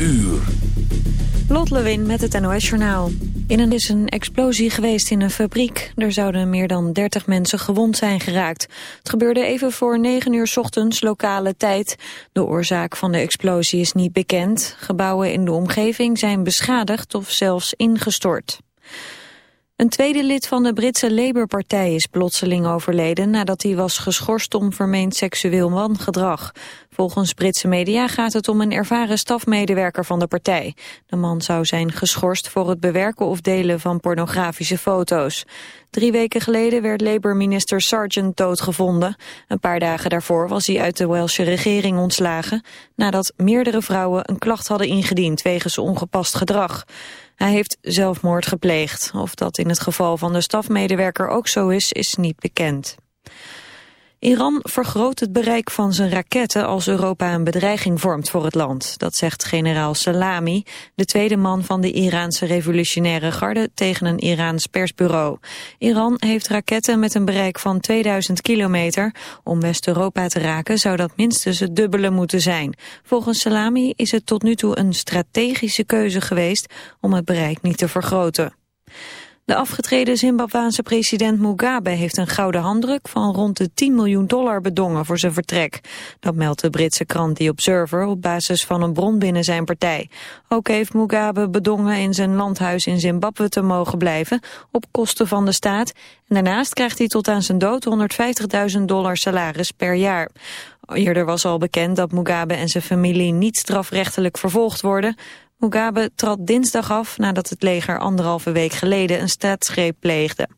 uur. Lot Lewin met het NOS Journaal. In een is een explosie geweest in een fabriek. Er zouden meer dan 30 mensen gewond zijn geraakt. Het gebeurde even voor 9 uur ochtends lokale tijd. De oorzaak van de explosie is niet bekend. Gebouwen in de omgeving zijn beschadigd of zelfs ingestort. Een tweede lid van de Britse Labour-partij is plotseling overleden nadat hij was geschorst om vermeend seksueel wangedrag. Volgens Britse media gaat het om een ervaren stafmedewerker van de partij. De man zou zijn geschorst voor het bewerken of delen van pornografische foto's. Drie weken geleden werd Labour-minister Sargent doodgevonden. Een paar dagen daarvoor was hij uit de Welsche regering ontslagen... nadat meerdere vrouwen een klacht hadden ingediend wegens ongepast gedrag. Hij heeft zelfmoord gepleegd. Of dat in het geval van de stafmedewerker ook zo is, is niet bekend. Iran vergroot het bereik van zijn raketten als Europa een bedreiging vormt voor het land. Dat zegt generaal Salami, de tweede man van de Iraanse revolutionaire garde tegen een Iraans persbureau. Iran heeft raketten met een bereik van 2000 kilometer. Om West-Europa te raken zou dat minstens het dubbele moeten zijn. Volgens Salami is het tot nu toe een strategische keuze geweest om het bereik niet te vergroten. De afgetreden Zimbabwaanse president Mugabe heeft een gouden handdruk van rond de 10 miljoen dollar bedongen voor zijn vertrek. Dat meldt de Britse krant The Observer op basis van een bron binnen zijn partij. Ook heeft Mugabe bedongen in zijn landhuis in Zimbabwe te mogen blijven op kosten van de staat. En daarnaast krijgt hij tot aan zijn dood 150.000 dollar salaris per jaar. Eerder was al bekend dat Mugabe en zijn familie niet strafrechtelijk vervolgd worden. Mugabe trad dinsdag af nadat het leger anderhalve week geleden een staatsgreep pleegde.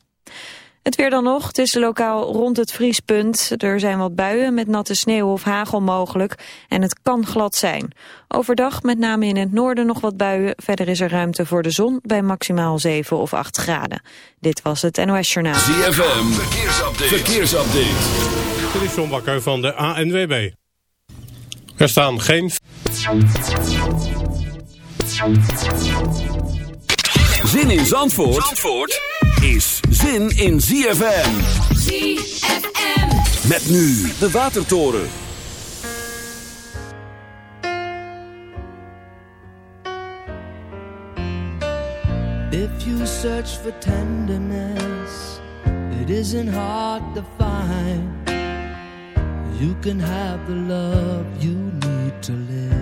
Het weer dan nog. Het is lokaal rond het vriespunt. Er zijn wat buien met natte sneeuw of hagel mogelijk. En het kan glad zijn. Overdag met name in het noorden nog wat buien. Verder is er ruimte voor de zon bij maximaal 7 of 8 graden. Dit was het NOS Journaal. ZFM. Verkeersupdate. Verkeersupdate. Dit is John Bakker van de ANWB. Er staan geen... Zin in Zandvoort, Zandvoort is zin in ZFM. ZFM. Met nu de Watertoren. If you search for tenderness, it isn't hard to find. You can have the love you need to live.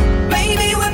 Maybe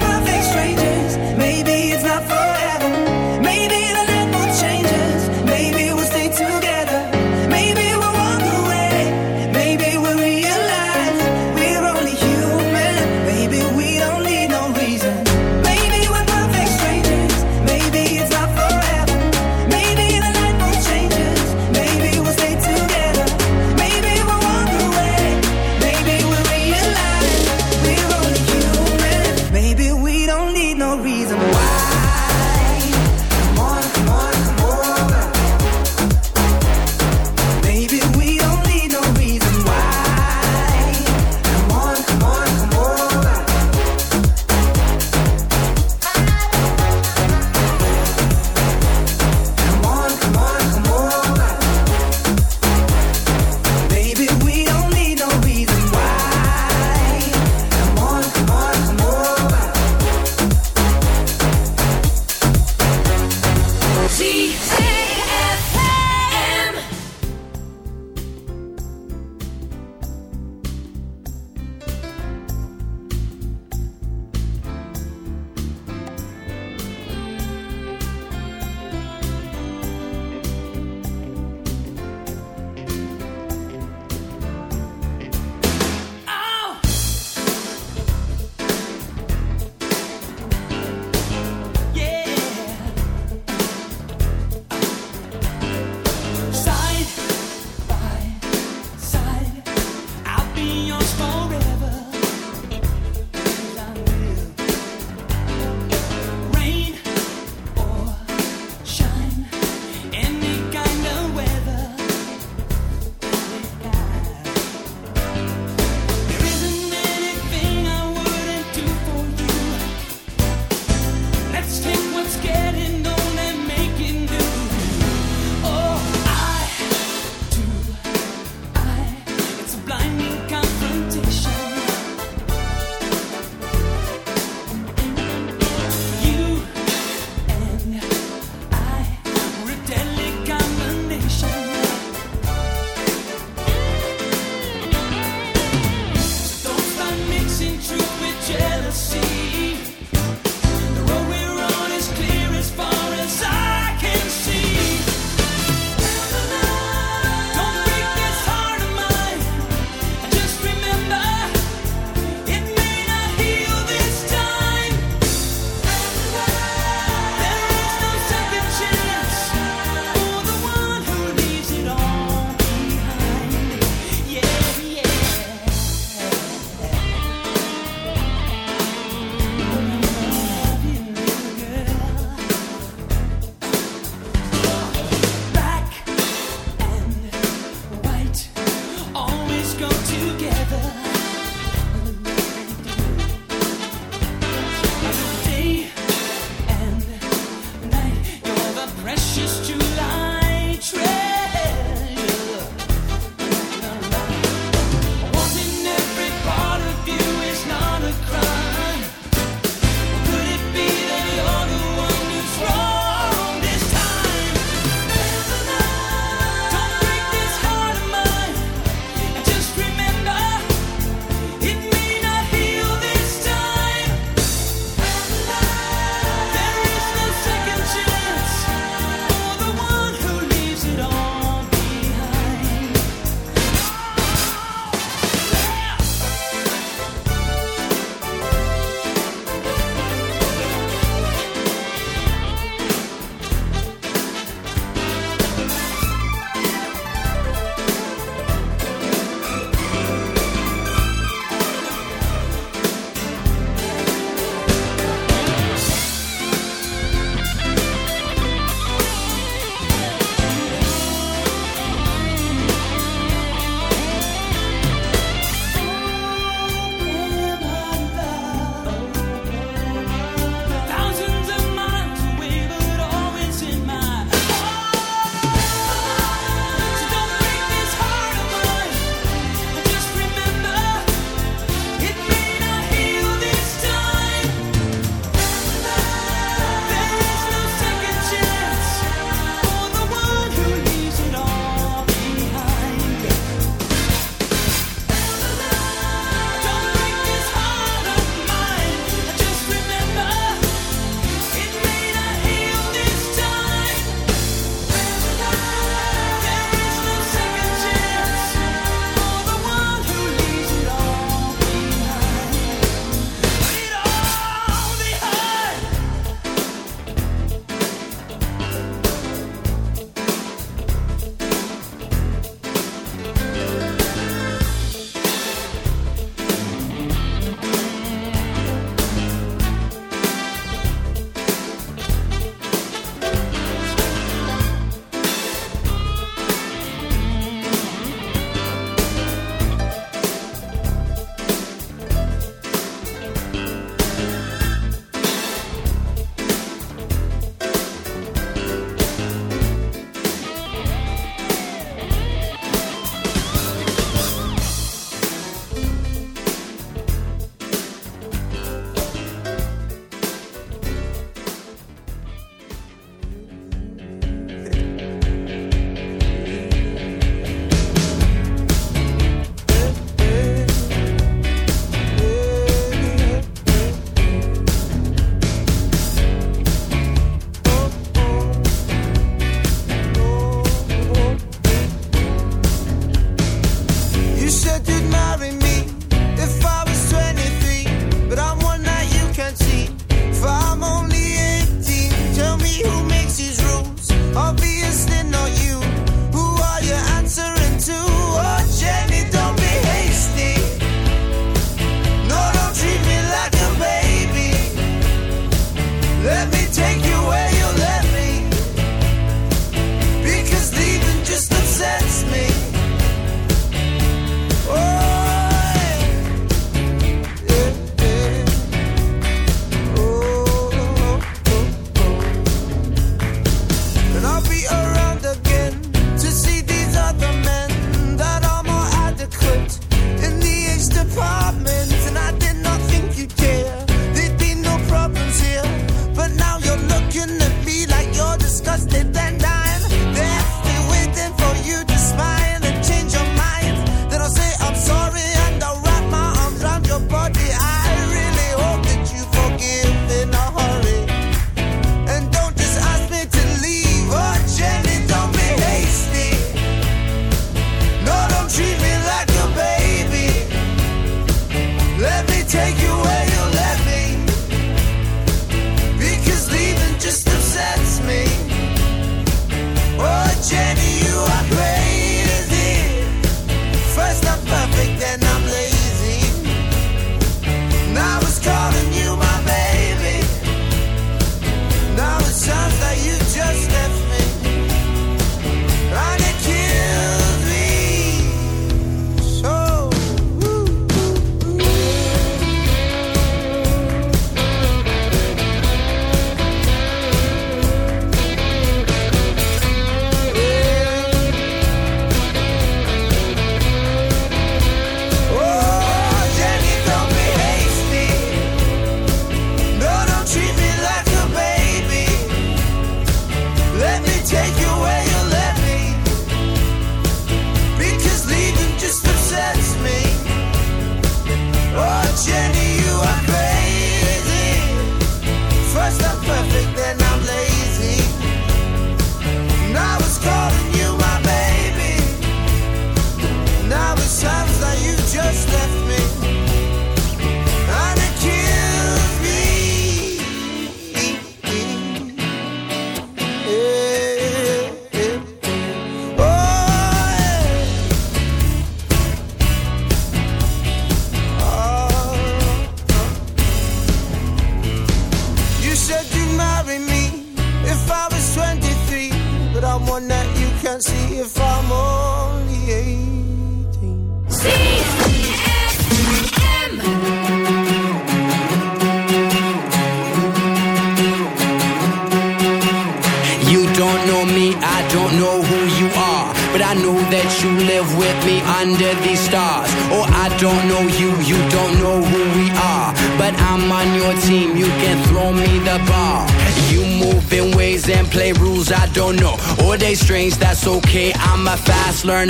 Oh,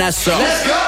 Nassau. Let's go!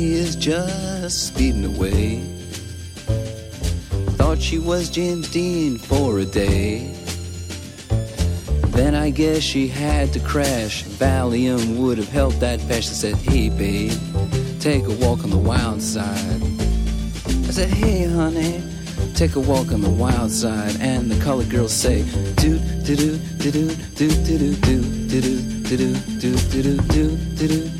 Jackie is just speeding away. Thought she was James Dean for a day. Then I guess she had to crash. Valium would have helped that. I said, Hey, babe, take a walk on the wild side. I said, Hey, honey, take a walk on the wild side. And the colored girls say, Do, do, do, do, do, do, do, do, do, do, do, do, do, do, do, do,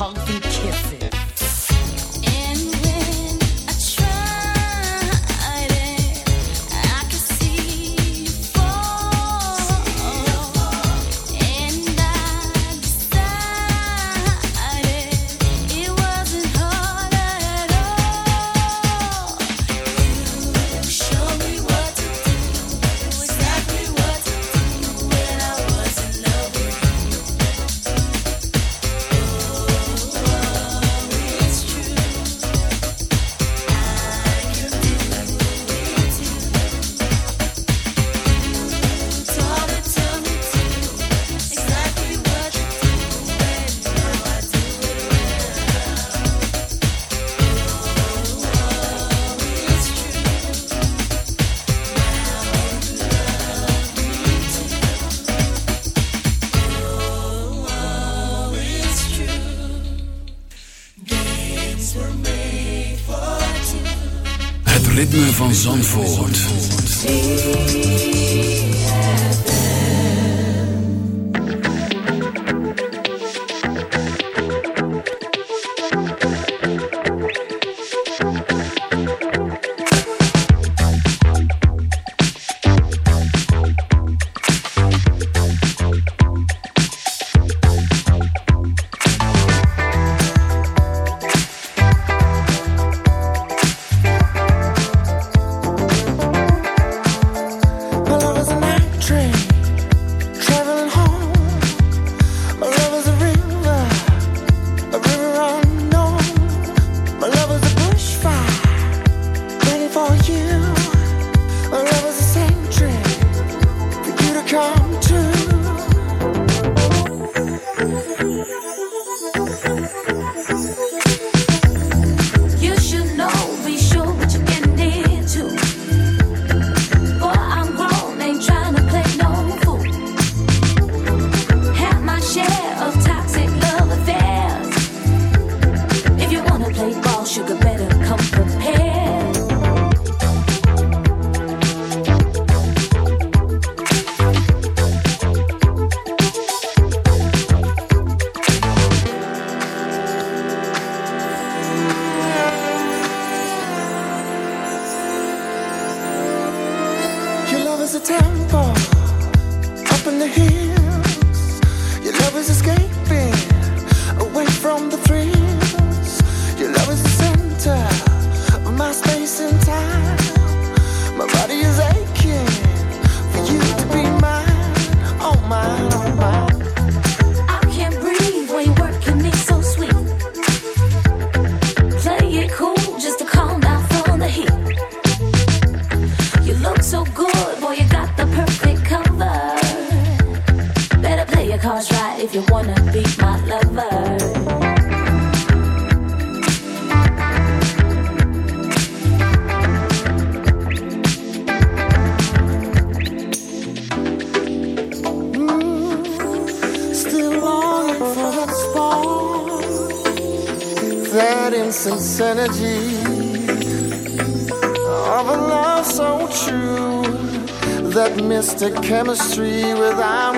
好，四。Zandvoort. Chemistry with I'm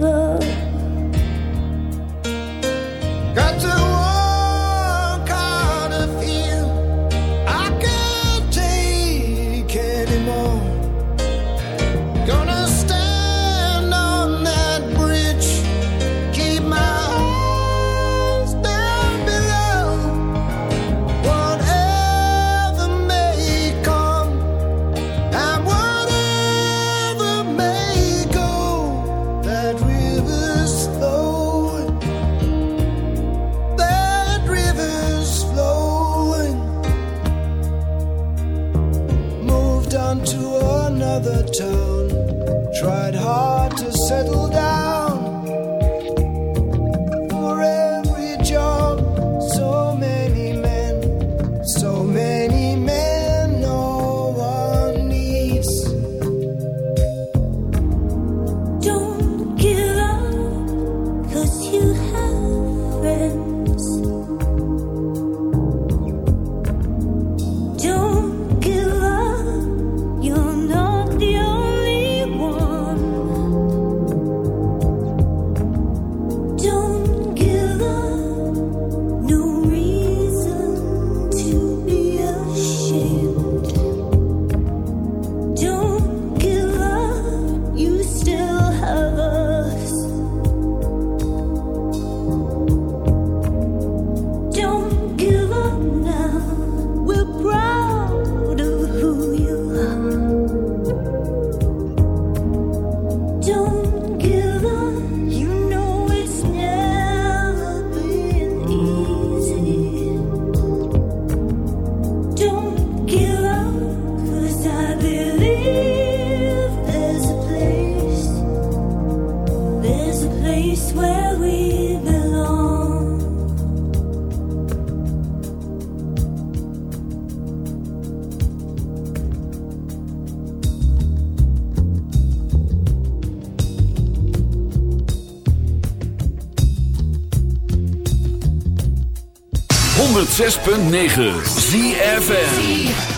don't 106.9 ZFN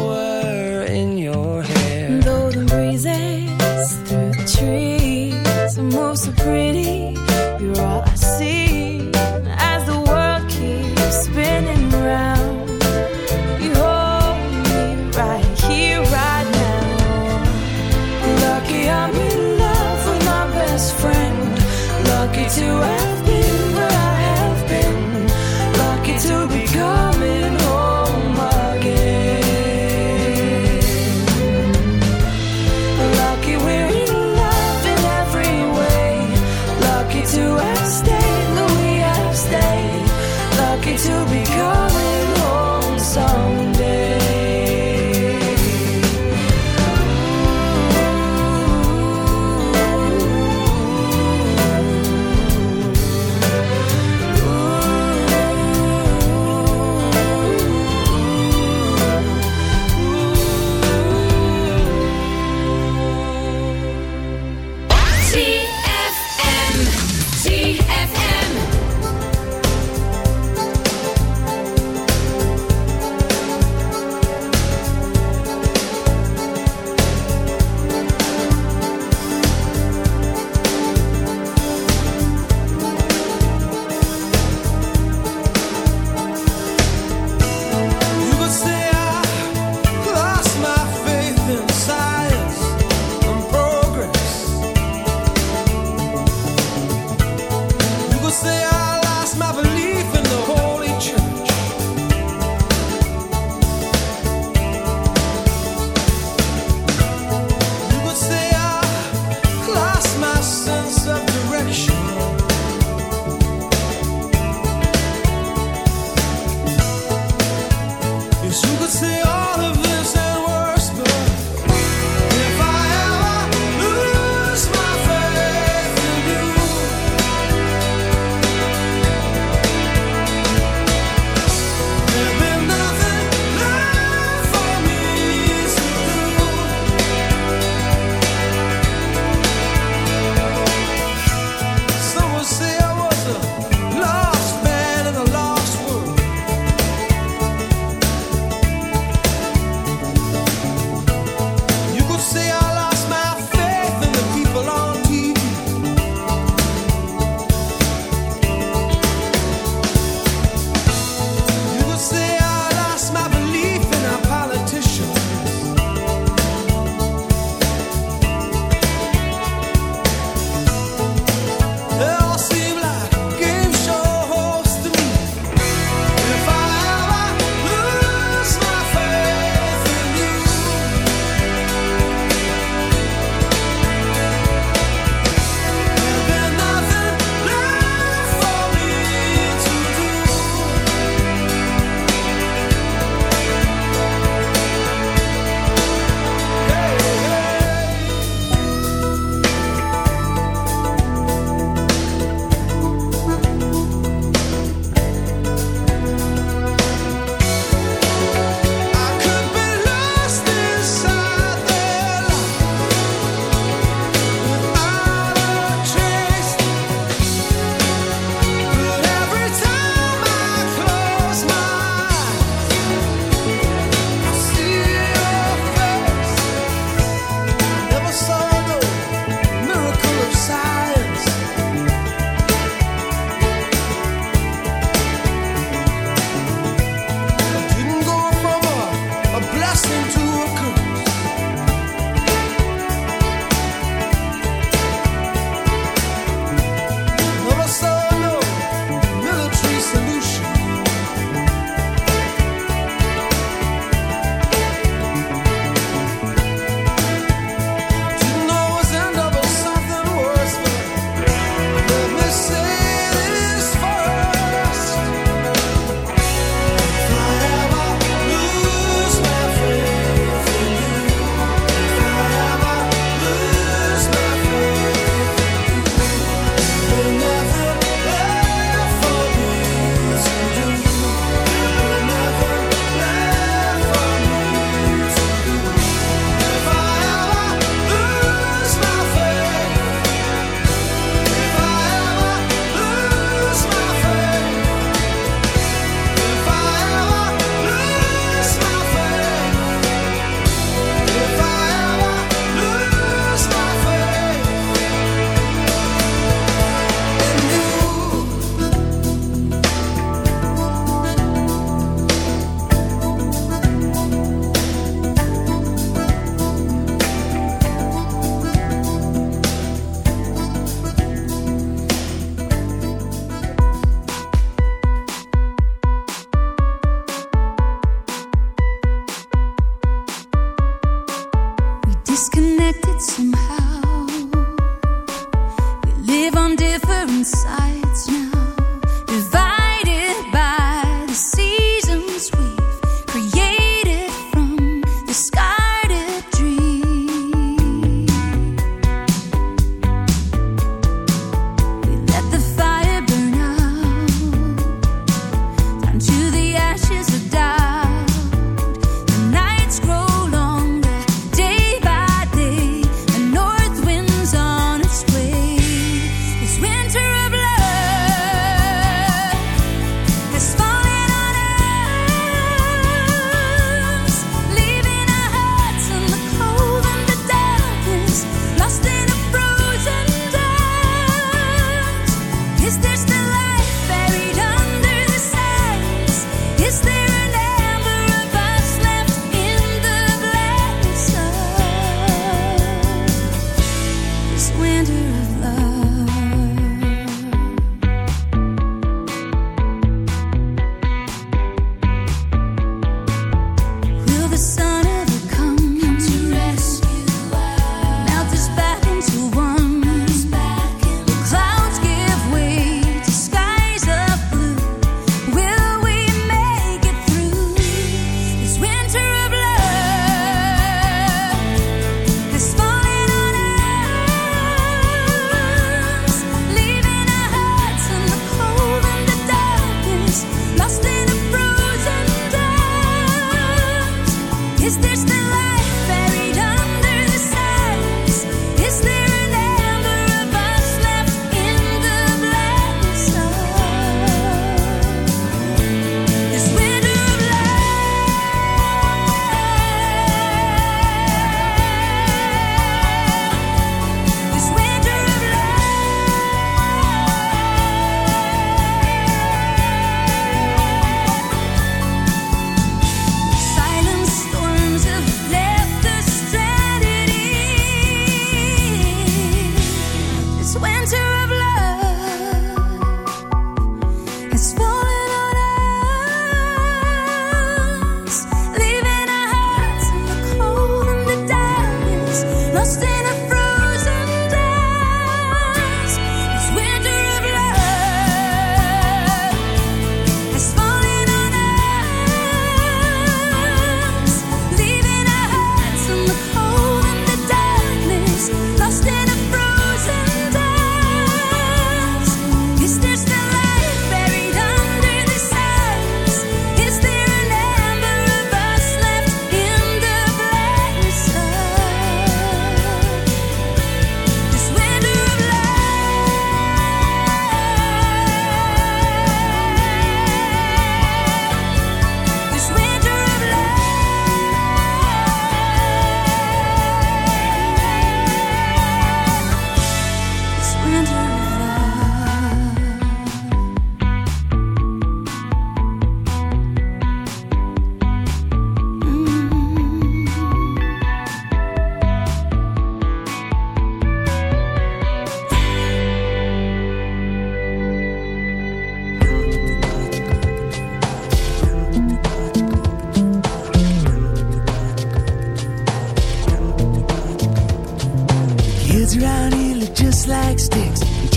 different sides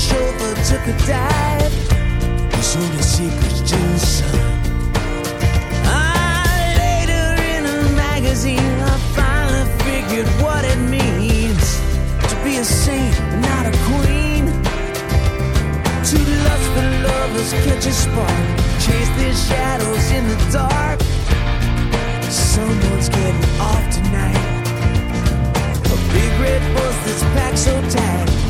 chauffeur took a dive. His only secret's juice. Ah, later in a magazine, I finally figured what it means to be a saint, not a queen. Two lustful lovers catch a spark, chase their shadows in the dark. Someone's getting off tonight. A big red bus that's packed so tight